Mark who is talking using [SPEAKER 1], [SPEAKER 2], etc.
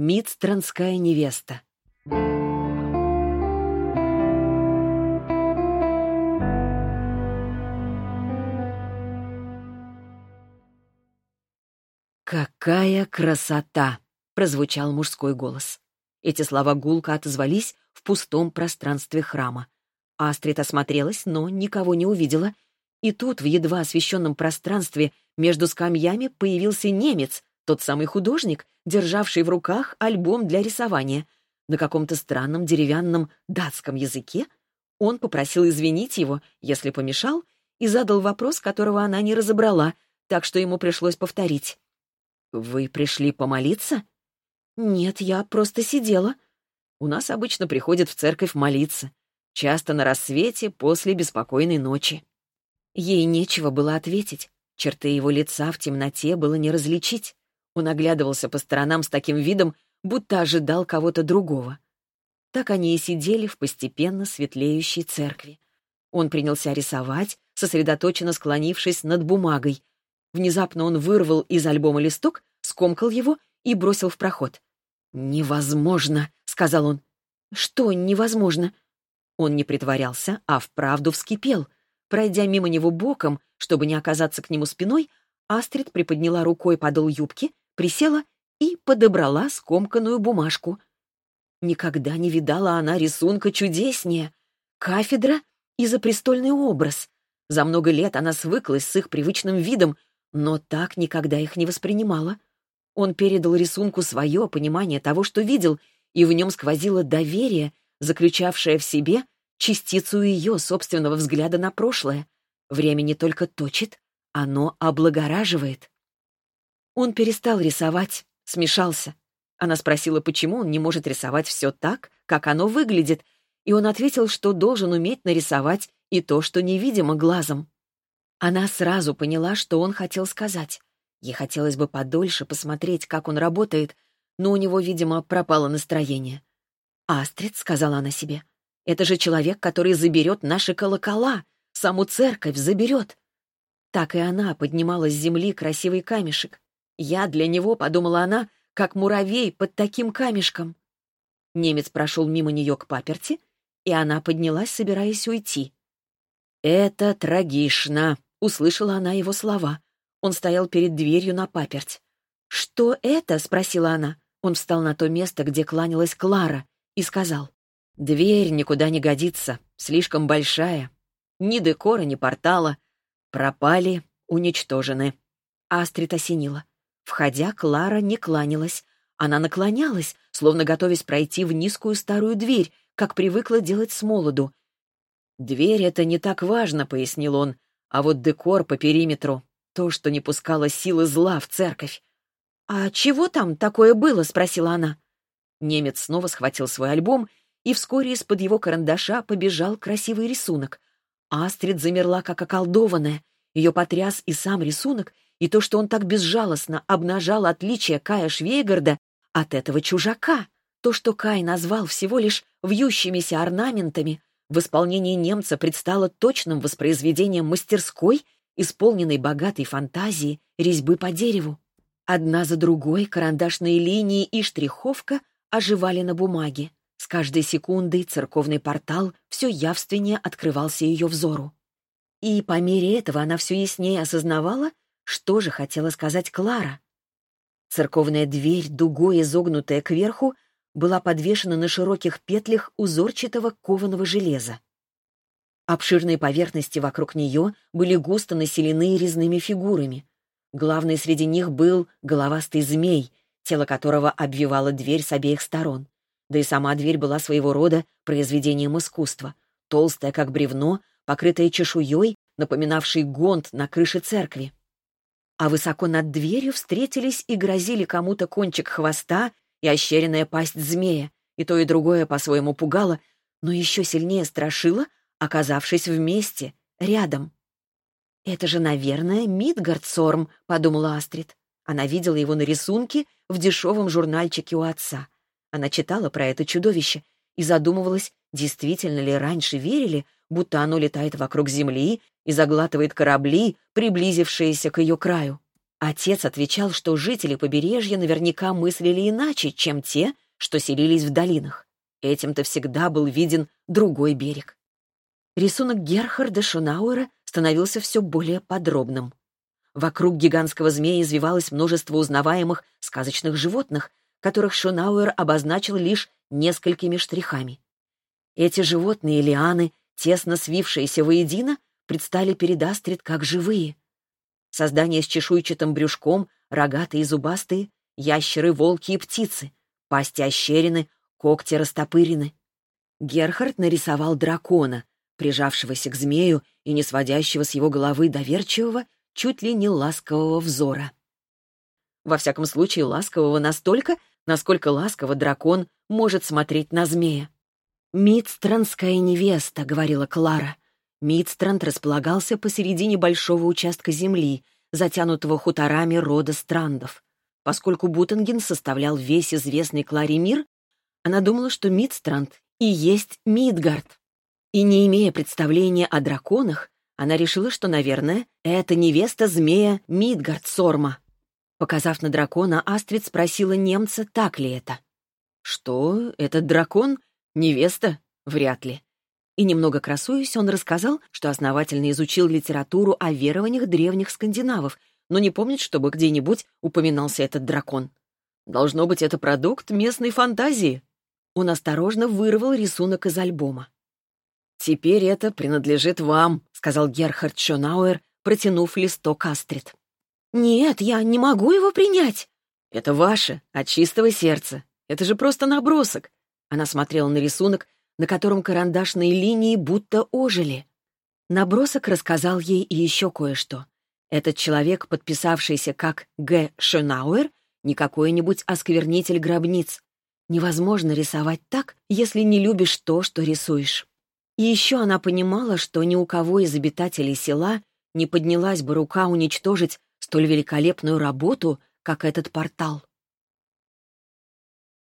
[SPEAKER 1] Мидстранская невеста. «Какая красота!» — прозвучал мужской голос. Эти слова гулко отозвались в пустом пространстве храма. Астрид осмотрелась, но никого не увидела. И тут, в едва освещенном пространстве, между скамьями появился немец, тот самый художник, державший в руках альбом для рисования. На каком-то странном деревянном датском языке он попросил извинить его, если помешал, и задал вопрос, которого она не разобрала, так что ему пришлось повторить. «Вы пришли помолиться?» «Нет, я просто сидела». «У нас обычно приходят в церковь молиться. Часто на рассвете после беспокойной ночи». Ей нечего было ответить. Черты его лица в темноте было не различить. Он оглядывался по сторонам с таким видом, будто ожидал кого-то другого. Так они и сидели в постепенно светлеющей церкви. Он принялся рисовать, сосредоточенно склонившись над бумагой, Внезапно он вырвал из альбома листок, скомкал его и бросил в проход. «Невозможно», — сказал он. «Что невозможно?» Он не притворялся, а вправду вскипел. Пройдя мимо него боком, чтобы не оказаться к нему спиной, Астрид приподняла рукой подол юбки, присела и подобрала скомканную бумажку. Никогда не видала она рисунка чудеснее. Кафедра и запрестольный образ. За много лет она свыклась с их привычным видом, но так никогда их не воспринимала. Он передал рисунку свое понимание того, что видел, и в нем сквозило доверие, заключавшее в себе частицу ее собственного взгляда на прошлое. Время не только точит, оно облагораживает. Он перестал рисовать, смешался. Она спросила, почему он не может рисовать все так, как оно выглядит, и он ответил, что должен уметь нарисовать и то, что невидимо глазом. Она сразу поняла, что он хотел сказать. Ей хотелось бы подольше посмотреть, как он работает, но у него, видимо, пропало настроение. «Астрид», — сказала она себе, — «это же человек, который заберет наши колокола, саму церковь заберет». Так и она поднимала с земли красивый камешек. «Я для него», — подумала она, — «как муравей под таким камешком». Немец прошел мимо нее к паперти, и она поднялась, собираясь уйти. «Это трагично», Услышала она его слова. Он стоял перед дверью на паперть. «Что это?» — спросила она. Он встал на то место, где кланялась Клара, и сказал. «Дверь никуда не годится, слишком большая. Ни декора, ни портала. Пропали, уничтожены». Астрид осенила. Входя, Клара не кланялась. Она наклонялась, словно готовясь пройти в низкую старую дверь, как привыкла делать с молоду. «Дверь — это не так важно», — пояснил он. А вот декор по периметру — то, что не пускало силы зла в церковь. «А чего там такое было?» — спросила она. Немец снова схватил свой альбом, и вскоре из-под его карандаша побежал красивый рисунок. Астрид замерла, как околдованная. Ее потряс и сам рисунок, и то, что он так безжалостно обнажал отличие Кая Швейгарда от этого чужака. То, что Кай назвал всего лишь вьющимися орнаментами, в исполнении немца предстало точным воспроизведением мастерской, исполненной богатой фантазии, резьбы по дереву. Одна за другой карандашные линии и штриховка оживали на бумаге. С каждой секундой церковный портал все явственнее открывался ее взору. И по мере этого она все яснее осознавала, что же хотела сказать Клара. Церковная дверь, дугой изогнутая кверху, была подвешена на широких петлях узорчатого кованого железа. Обширные поверхности вокруг нее были густо населены резными фигурами. Главный среди них был головастый змей, тело которого обвивала дверь с обеих сторон. Да и сама дверь была своего рода произведением искусства, толстая, как бревно, покрытая чешуей, напоминавшей гонт на крыше церкви. А высоко над дверью встретились и грозили кому-то кончик хвоста и ощеренная пасть змея, и то и другое по-своему пугало, но еще сильнее страшило, оказавшись вместе, рядом. «Это же, наверное, Мидгардсорм», — подумала Астрид. Она видела его на рисунке в дешевом журнальчике у отца. Она читала про это чудовище и задумывалась, действительно ли раньше верили, будто оно летает вокруг Земли и заглатывает корабли, приблизившиеся к ее краю. Отец отвечал, что жители побережья наверняка мыслили иначе, чем те, что селились в долинах. Этим-то всегда был виден другой берег. Рисунок Герхарда Шунауэра становился все более подробным. Вокруг гигантского змея извивалось множество узнаваемых сказочных животных, которых Шунауэр обозначил лишь несколькими штрихами. Эти животные лианы, тесно свившиеся воедино, предстали перед Астрид как живые. Создания с чешуйчатым брюшком, рогатые и зубастые, ящеры, волки и птицы, пасти ощерены, когти растопырены. Герхард нарисовал дракона, прижавшегося к змею и не сводящего с его головы доверчивого, чуть ли не ласкового взора. Во всяком случае, ласкового настолько, насколько ласково дракон может смотреть на змея. «Мидстранская невеста», — говорила Клара. Мидстранд располагался посередине большого участка земли, затянутого хуторами рода Страндов. Поскольку Бутенген составлял весь известный Кларе мир, она думала, что Мидстранд и есть Мидгард. И не имея представления о драконах, она решила, что, наверное, это невеста змея Мидгард Сорма. Показав на дракона, Астрид спросила немца, так ли это. «Что? Этот дракон? Невеста? Вряд ли». И немного красуясь, он рассказал, что основательно изучил литературу о верованиях древних скандинавов, но не помнит, чтобы где-нибудь упоминался этот дракон. Должно быть, это продукт местной фантазии. Он осторожно вырвал рисунок из альбома. «Теперь это принадлежит вам», — сказал Герхард Шонауэр, протянув листок Астрид. «Нет, я не могу его принять». «Это ваше, от чистого сердца. Это же просто набросок». Она смотрела на рисунок, на котором карандашные линии будто ожили. Набросок рассказал ей и еще кое-что. Этот человек, подписавшийся как Г. Шонауэр, не какой-нибудь осквернитель гробниц. Невозможно рисовать так, если не любишь то, что рисуешь. И еще она понимала, что ни у кого из обитателей села не поднялась бы рука уничтожить столь великолепную работу, как этот портал.